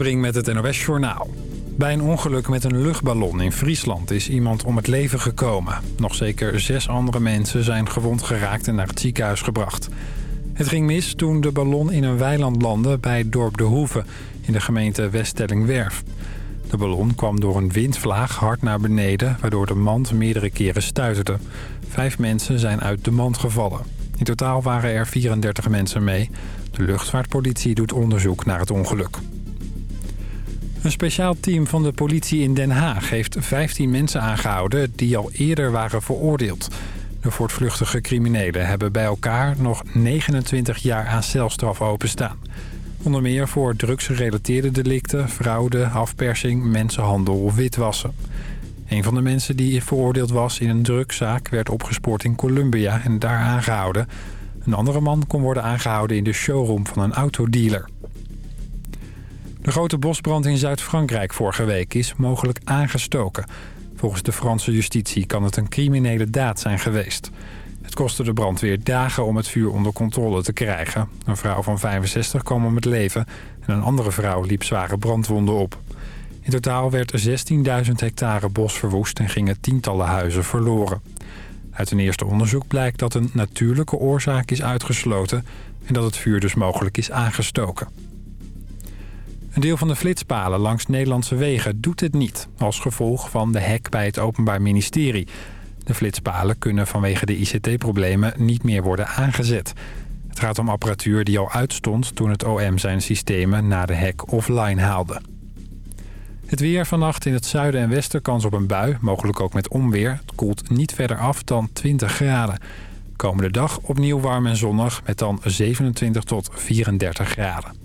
Brink met het NOS Journaal. Bij een ongeluk met een luchtballon in Friesland is iemand om het leven gekomen. Nog zeker zes andere mensen zijn gewond geraakt en naar het ziekenhuis gebracht. Het ging mis toen de ballon in een weiland landde bij het dorp De Hoeve... in de gemeente Weststellingwerf. De ballon kwam door een windvlaag hard naar beneden... waardoor de mand meerdere keren stuiterde. Vijf mensen zijn uit de mand gevallen. In totaal waren er 34 mensen mee. De luchtvaartpolitie doet onderzoek naar het ongeluk. Een speciaal team van de politie in Den Haag heeft 15 mensen aangehouden die al eerder waren veroordeeld. De voortvluchtige criminelen hebben bij elkaar nog 29 jaar aan celstraf openstaan. Onder meer voor drugsgerelateerde delicten, fraude, afpersing, mensenhandel of witwassen. Een van de mensen die veroordeeld was in een drugszaak werd opgespoord in Colombia en daar aangehouden. Een andere man kon worden aangehouden in de showroom van een autodealer. De grote bosbrand in Zuid-Frankrijk vorige week is mogelijk aangestoken. Volgens de Franse justitie kan het een criminele daad zijn geweest. Het kostte de brandweer dagen om het vuur onder controle te krijgen. Een vrouw van 65 kwam om het leven en een andere vrouw liep zware brandwonden op. In totaal werd 16.000 hectare bos verwoest en gingen tientallen huizen verloren. Uit een eerste onderzoek blijkt dat een natuurlijke oorzaak is uitgesloten... en dat het vuur dus mogelijk is aangestoken. Een deel van de flitspalen langs Nederlandse wegen doet het niet... als gevolg van de hek bij het Openbaar Ministerie. De flitspalen kunnen vanwege de ICT-problemen niet meer worden aangezet. Het gaat om apparatuur die al uitstond toen het OM zijn systemen na de hek offline haalde. Het weer vannacht in het zuiden en westen kans op een bui, mogelijk ook met onweer. Het koelt niet verder af dan 20 graden. Komende dag opnieuw warm en zonnig met dan 27 tot 34 graden.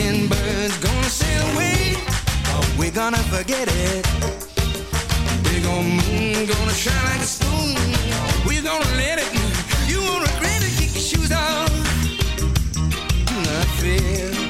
mockingbird's gonna sail away. Oh, we gonna forget it. Big old moon gonna shine like a spoon. We gonna let it. You won't regret it. Kick your shoes off. Not fear.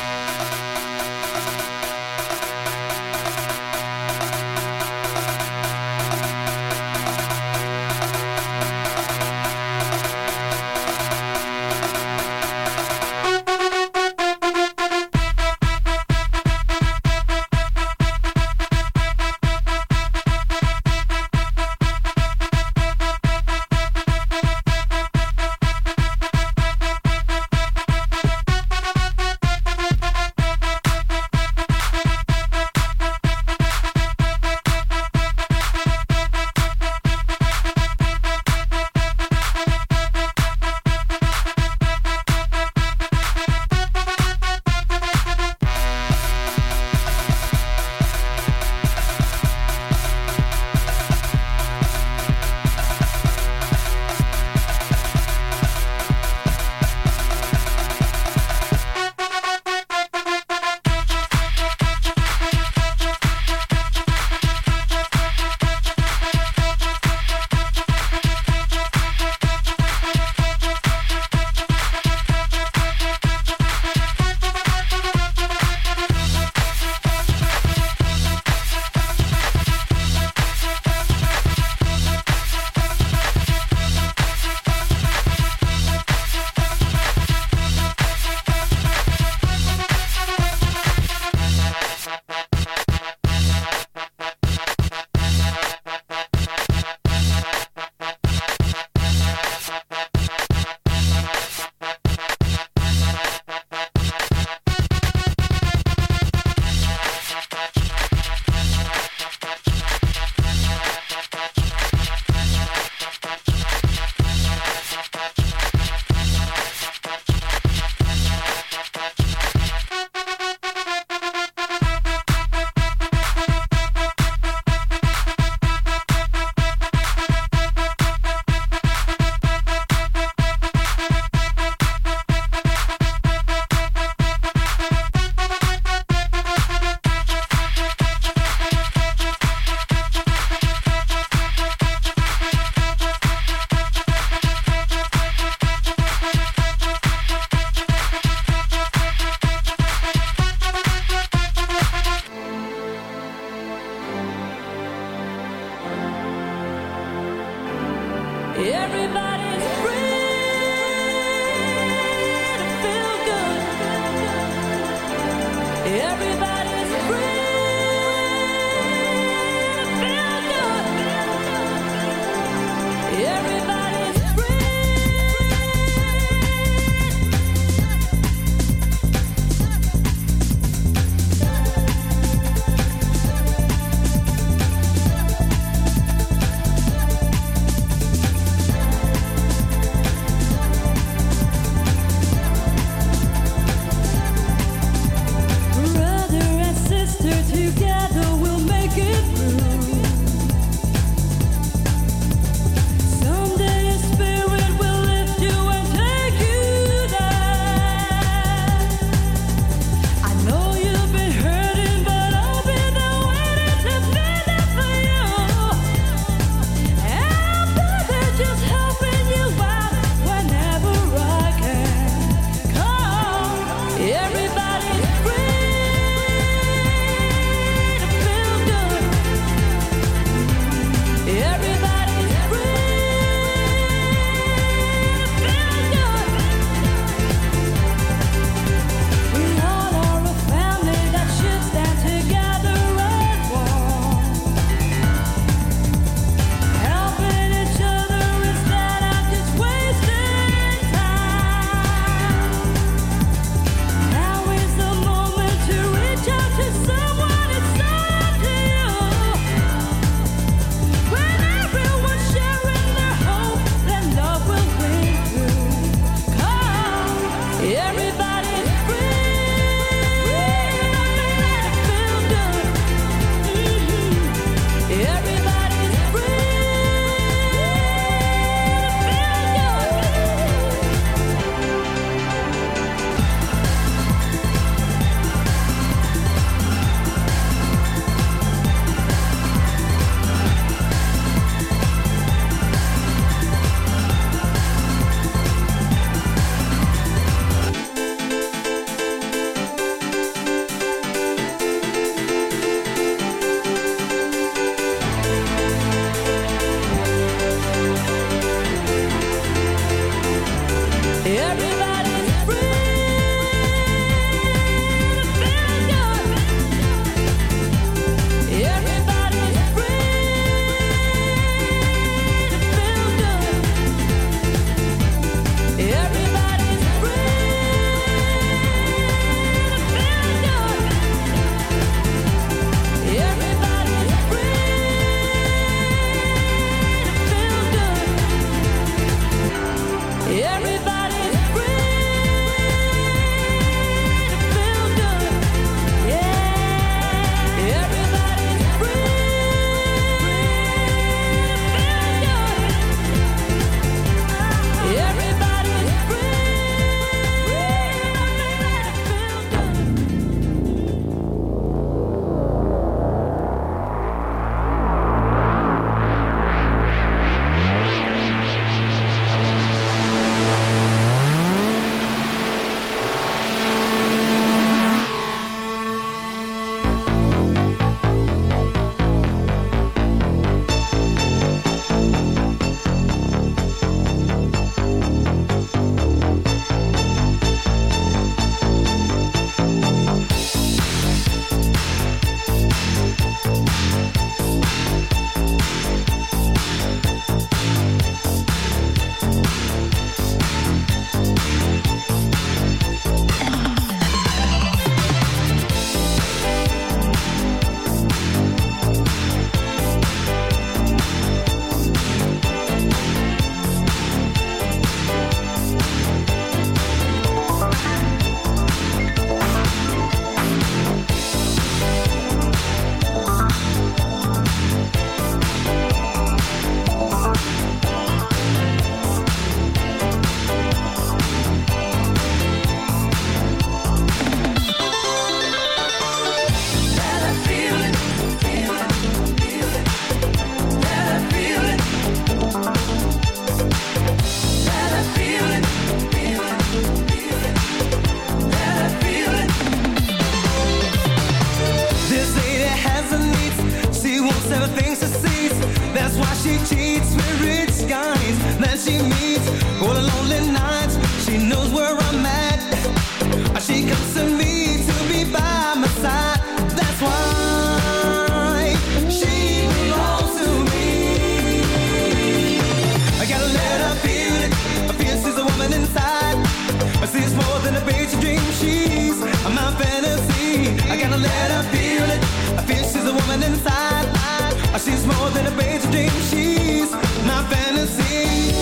she's more than a page of dreams. She's my fantasy,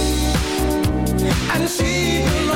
and she.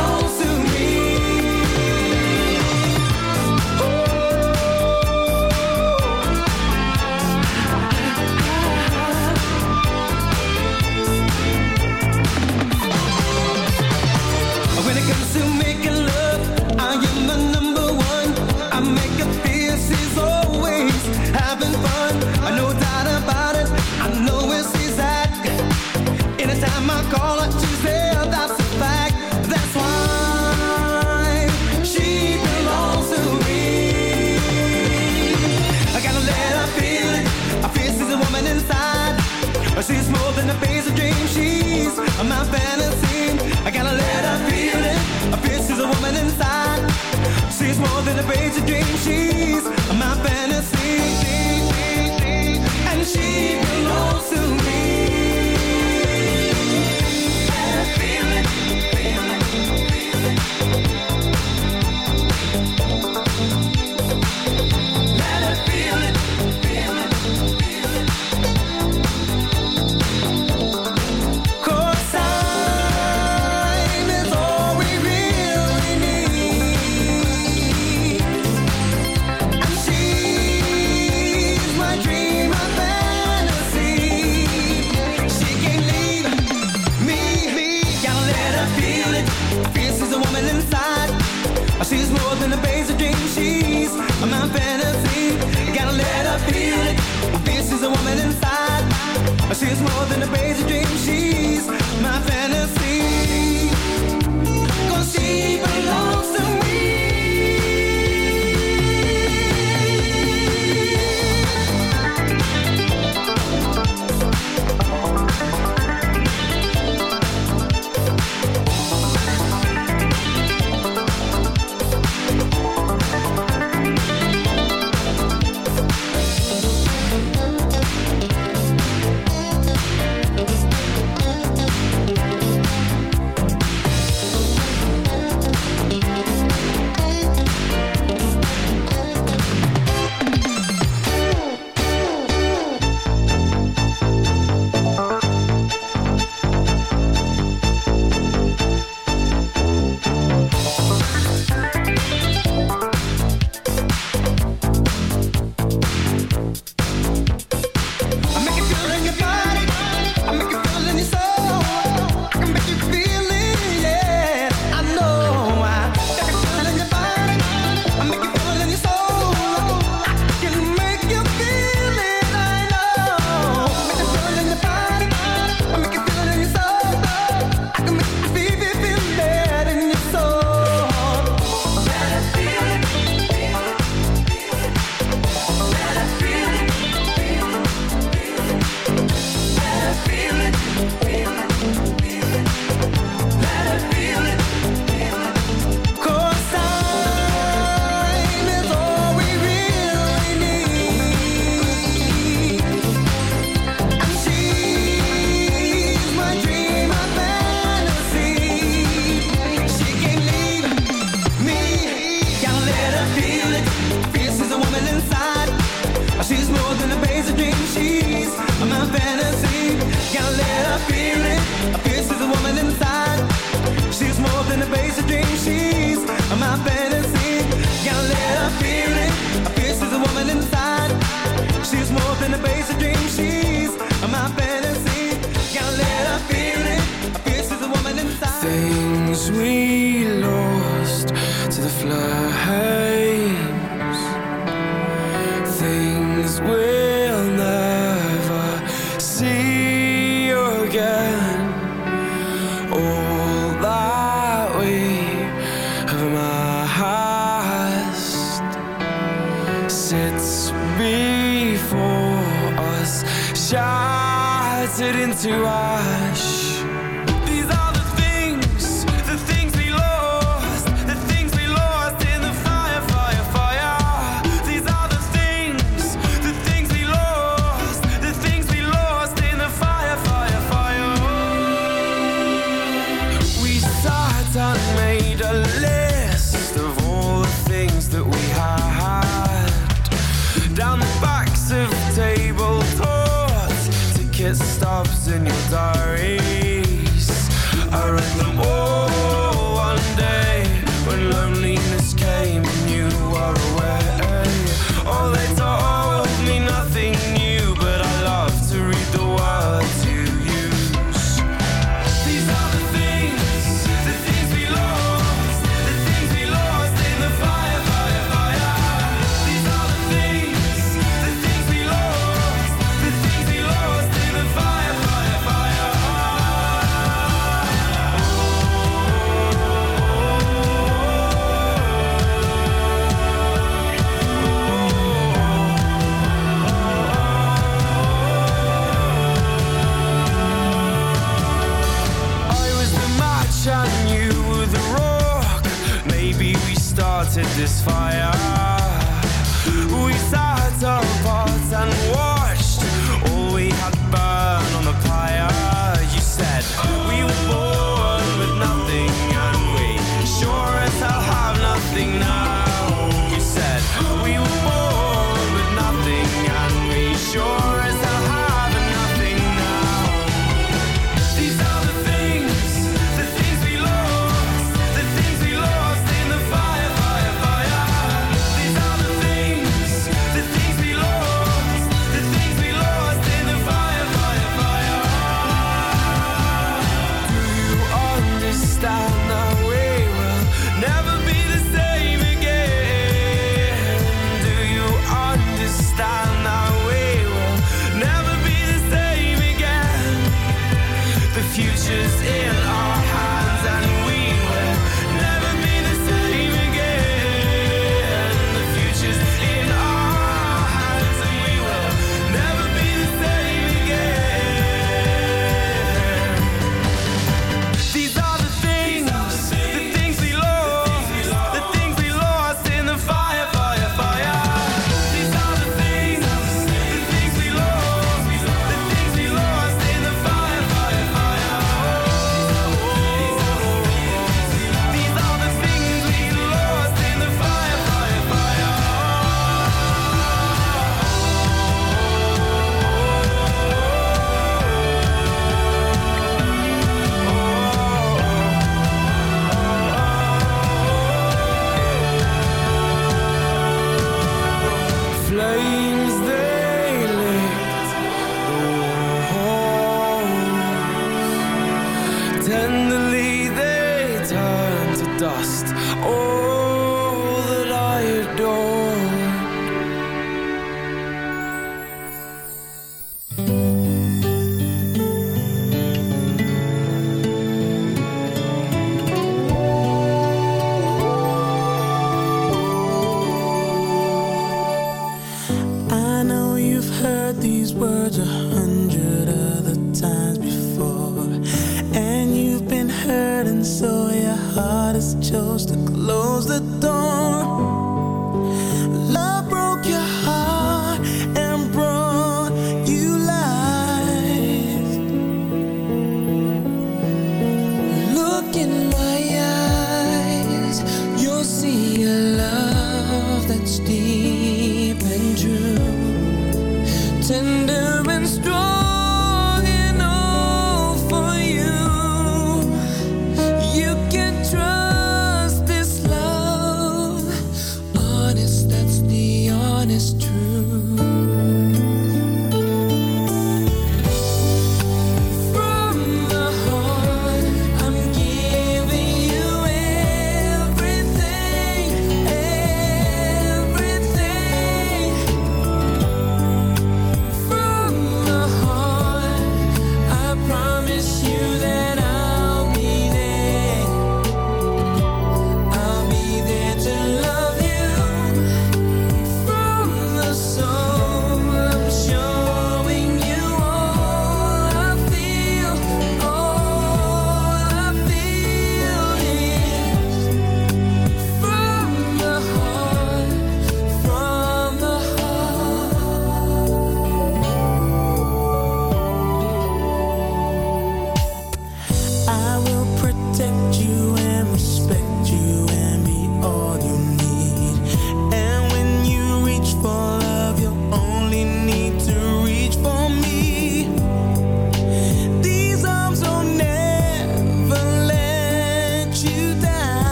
than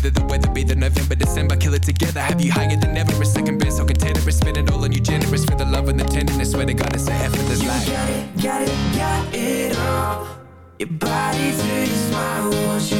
Whether the weather be the November, December, kill it together. Have you higher than ever? A second best, so container, spend it all on you, generous for the love and the tenderness. Swear to God, it's a effortless life. You got it, got it, got it all. Your body to your smile, want you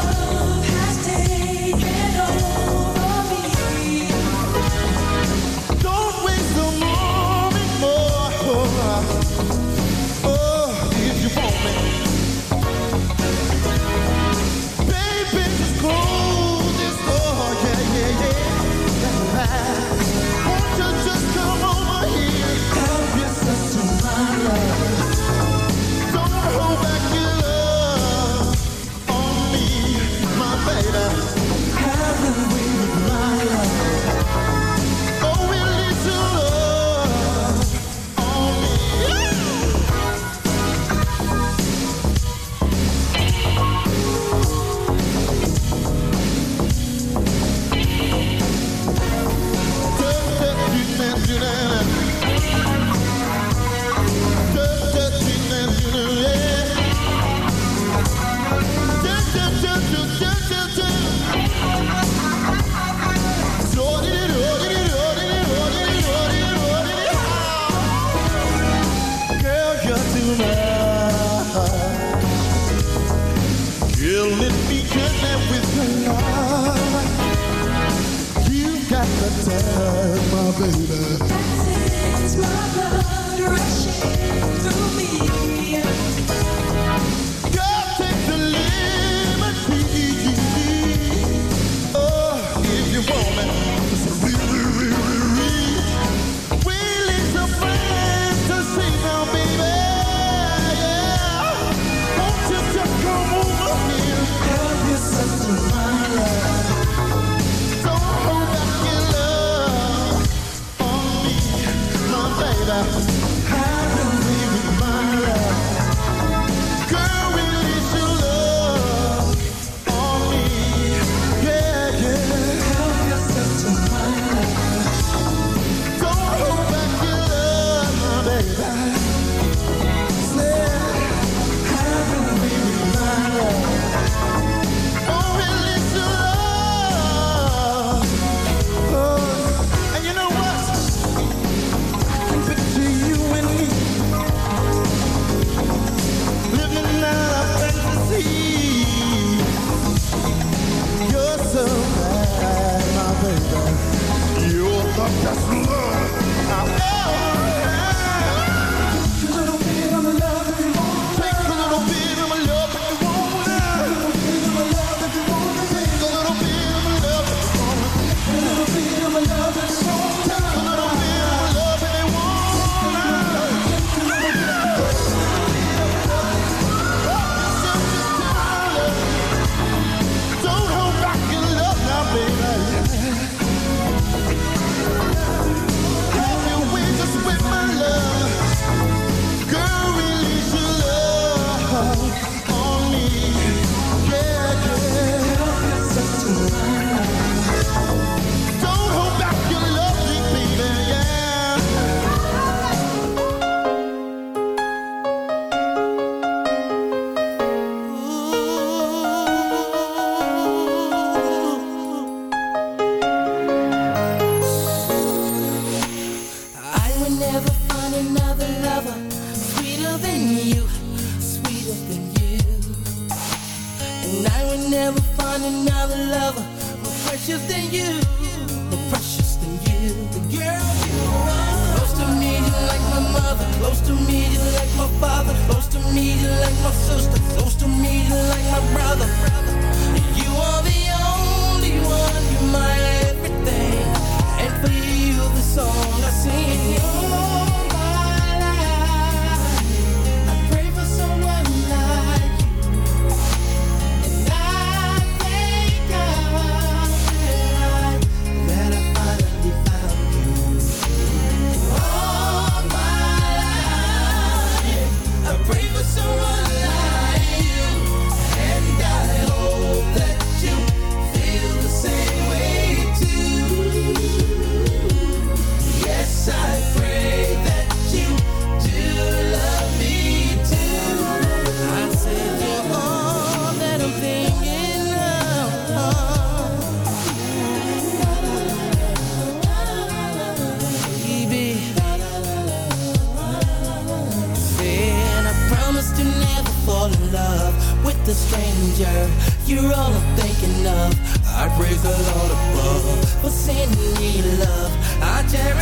more precious than you. The girl you are. Close to me, you're like my mother. Close to me, you're like my father. Close to me, you're like my sister. Close to me, you're like my brother. You are the only one you might. You're all I'm thinking of. I praise the Lord above For sending me love. I cherish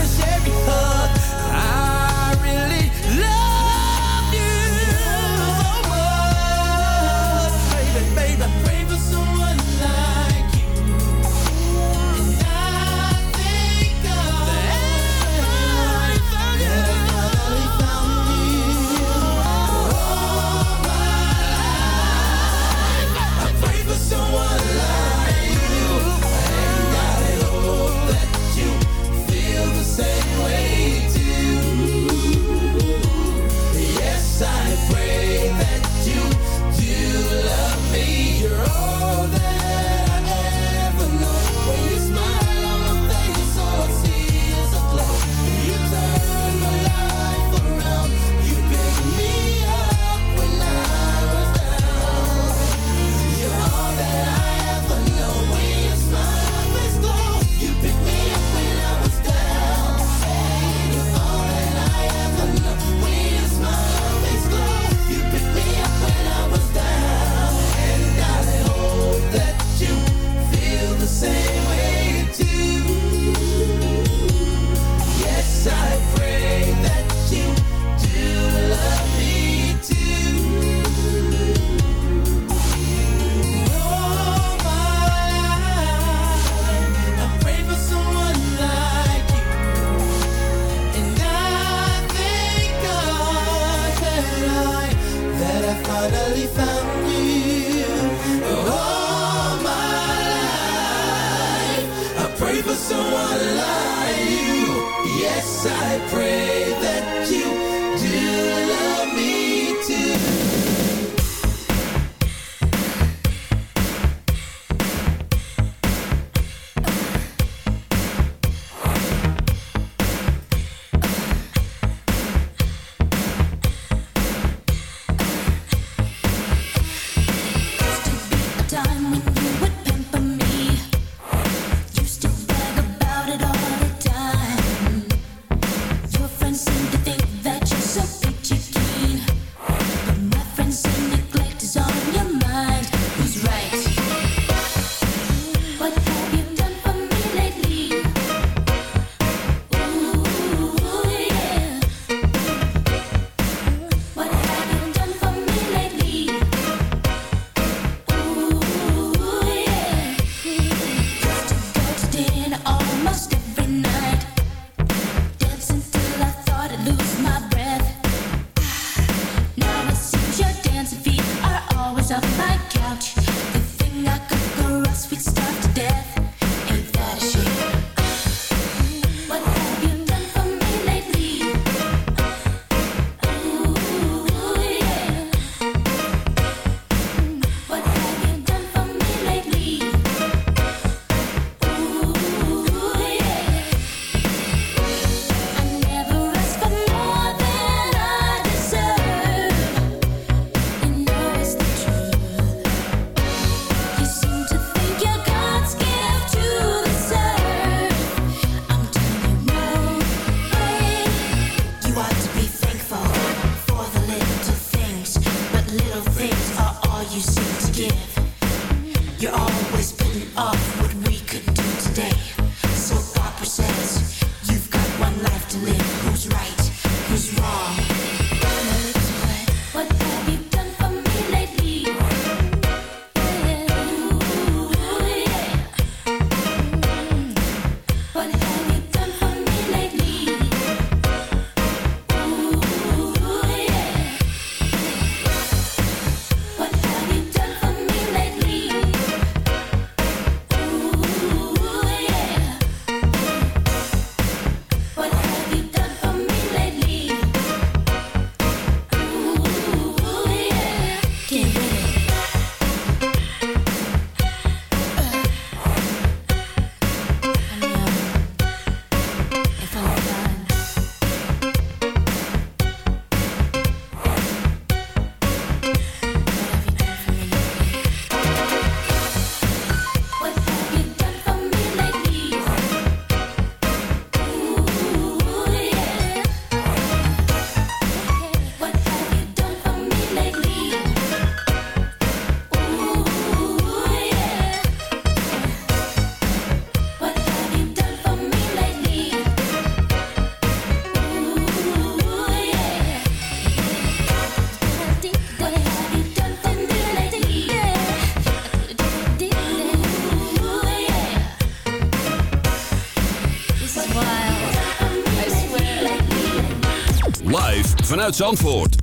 Zandvoort.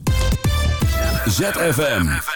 ZFM.